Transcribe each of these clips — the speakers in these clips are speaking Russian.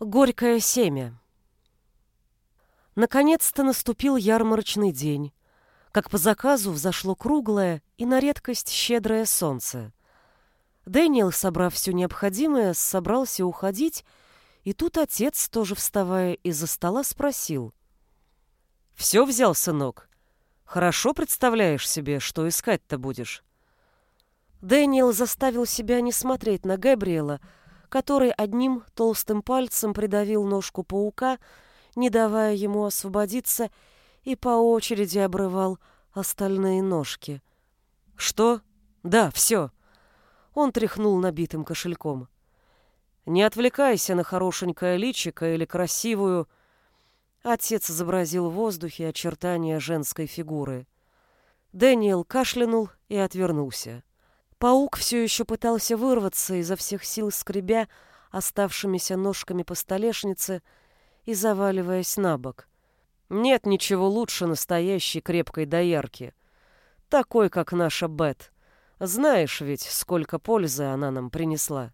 Горькое семя. Наконец-то наступил ярмарочный день. Как по заказу взошло круглое и на редкость щедрое солнце. Дэниел, собрав все необходимое, собрался уходить, и тут отец, тоже вставая из-за стола, спросил. «Все взял, сынок? Хорошо представляешь себе, что искать-то будешь?» Дэниел заставил себя не смотреть на Габриэла, который одним толстым пальцем придавил ножку паука, не давая ему освободиться, и по очереди обрывал остальные ножки. «Что? Да, все!» Он тряхнул набитым кошельком. «Не отвлекайся на хорошенькое личико или красивую...» Отец изобразил в воздухе очертания женской фигуры. Дэниел кашлянул и отвернулся. Паук все еще пытался вырваться изо всех сил, скребя оставшимися ножками по столешнице и заваливаясь на бок. Нет ничего лучше настоящей крепкой доярки. Такой, как наша Бет. Знаешь ведь, сколько пользы она нам принесла.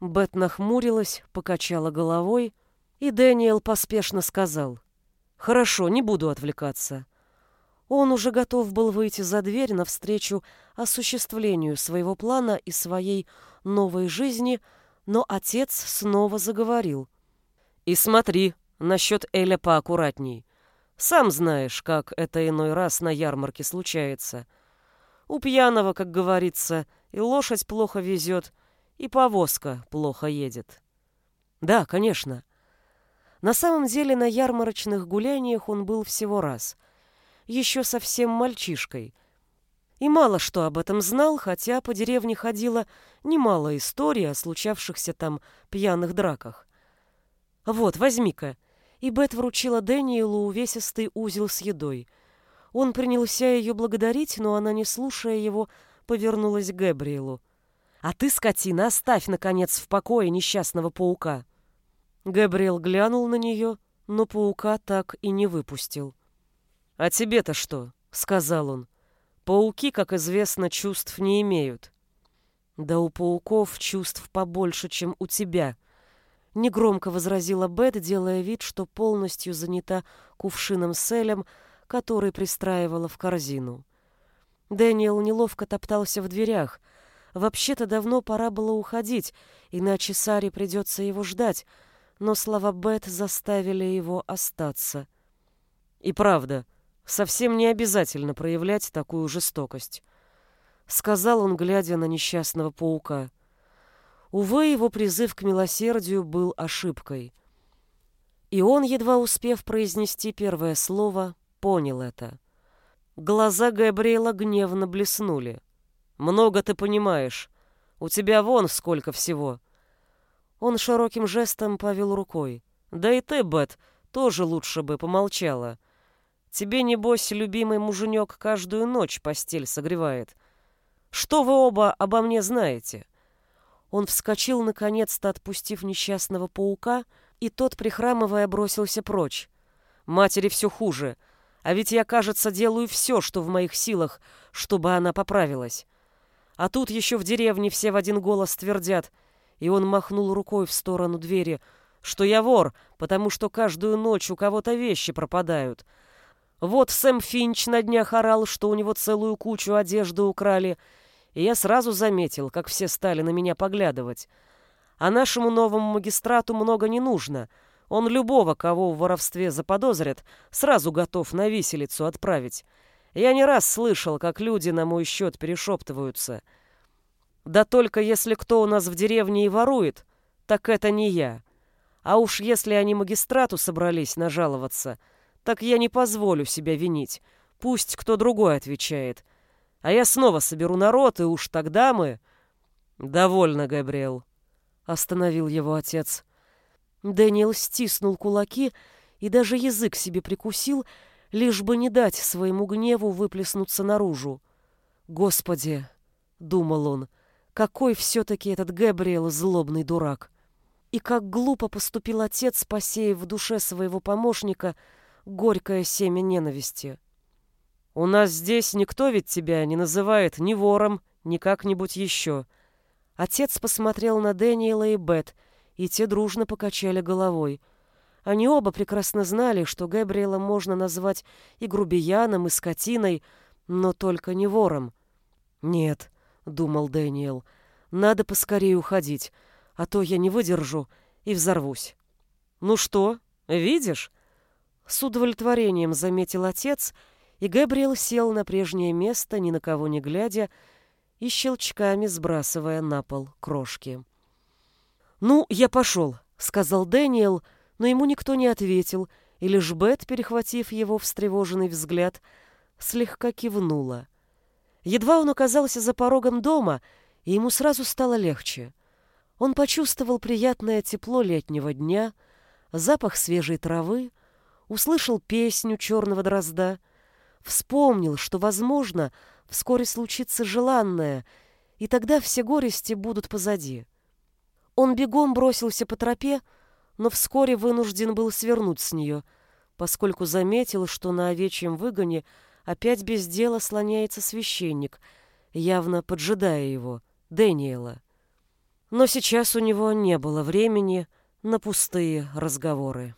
Бет нахмурилась, покачала головой, и Дэниел поспешно сказал. «Хорошо, не буду отвлекаться. Он уже готов был выйти за дверь навстречу осуществлению своего плана и своей новой жизни, но отец снова заговорил. «И смотри, насчет Эля поаккуратней. Сам знаешь, как это иной раз на ярмарке случается. У пьяного, как говорится, и лошадь плохо везет, и повозка плохо едет». «Да, конечно». На самом деле на ярмарочных гуляниях он был всего раз — еще совсем мальчишкой. И мало что об этом знал, хотя по деревне ходило немало историй о случавшихся там пьяных драках. «Вот, возьми-ка». И Бет вручила Дэниелу увесистый узел с едой. Он принялся ее благодарить, но она, не слушая его, повернулась к Габриэлу. «А ты, скотина, оставь, наконец, в покое несчастного паука!» Габриэл глянул на нее, но паука так и не выпустил. «А тебе-то что?» — сказал он. «Пауки, как известно, чувств не имеют». «Да у пауков чувств побольше, чем у тебя», — негромко возразила Бет, делая вид, что полностью занята кувшином с элем, который пристраивала в корзину. Дэниел неловко топтался в дверях. Вообще-то давно пора было уходить, иначе Саре придется его ждать, но слова Бет заставили его остаться. «И правда», Совсем не обязательно проявлять такую жестокость. Сказал он, глядя на несчастного паука. Увы, его призыв к милосердию был ошибкой. И он, едва успев произнести первое слово, понял это. Глаза Габриэла гневно блеснули. «Много ты понимаешь. У тебя вон сколько всего». Он широким жестом повел рукой. «Да и ты, Бет, тоже лучше бы помолчала. Тебе, небось, любимый муженек каждую ночь постель согревает. Что вы оба обо мне знаете?» Он вскочил, наконец-то отпустив несчастного паука, и тот, прихрамывая, бросился прочь. «Матери все хуже, а ведь я, кажется, делаю все, что в моих силах, чтобы она поправилась. А тут еще в деревне все в один голос твердят, и он махнул рукой в сторону двери, что я вор, потому что каждую ночь у кого-то вещи пропадают, вот Сэм Финч на днях орал, что у него целую кучу одежды украли, и я сразу заметил, как все стали на меня поглядывать. А нашему новому магистрату много не нужно. Он любого, кого в воровстве заподозрят, сразу готов на виселицу отправить. Я не раз слышал, как люди на мой счет перешептываются. Да только если кто у нас в деревне и ворует, так это не я. А уж если они магистрату собрались нажаловаться — так я не позволю себя винить. Пусть кто другой отвечает. А я снова соберу народ, и уж тогда мы... Довольно, Габриэл. Остановил его отец. Дэниел стиснул кулаки и даже язык себе прикусил, лишь бы не дать своему гневу выплеснуться наружу. «Господи!» — думал он. «Какой все-таки этот Габриэл злобный дурак!» И как глупо поступил отец, посеяв в душе своего помощника — горькое семя ненависти. У нас здесь никто ведь тебя не называет ни вором, ни как-нибудь еще. Отец посмотрел на Дэниела и Бет, и те дружно покачали головой. Они оба прекрасно знали, что Габриэла можно назвать и грубияном, и скотиной, но только не вором. «Нет», — думал Дэниел, — «надо поскорее уходить, а то я не выдержу и взорвусь». «Ну что, видишь?» С удовлетворением заметил отец, и Габриэл сел на прежнее место, ни на кого не глядя, и щелчками сбрасывая на пол крошки. «Ну, я пошел», — сказал Дэниел, но ему никто не ответил, и лишь Бет, перехватив его встревоженный взгляд, слегка кивнула. Едва он оказался за порогом дома, и ему сразу стало легче. Он почувствовал приятное тепло летнего дня, запах свежей травы, услышал песню черного дрозда, вспомнил, что, возможно, вскоре случится желанное, и тогда все горести будут позади. Он бегом бросился по тропе, но вскоре вынужден был свернуть с нее, поскольку заметил, что на овечьем выгоне опять без дела слоняется священник, явно поджидая его, Дэниела. Но сейчас у него не было времени на пустые разговоры.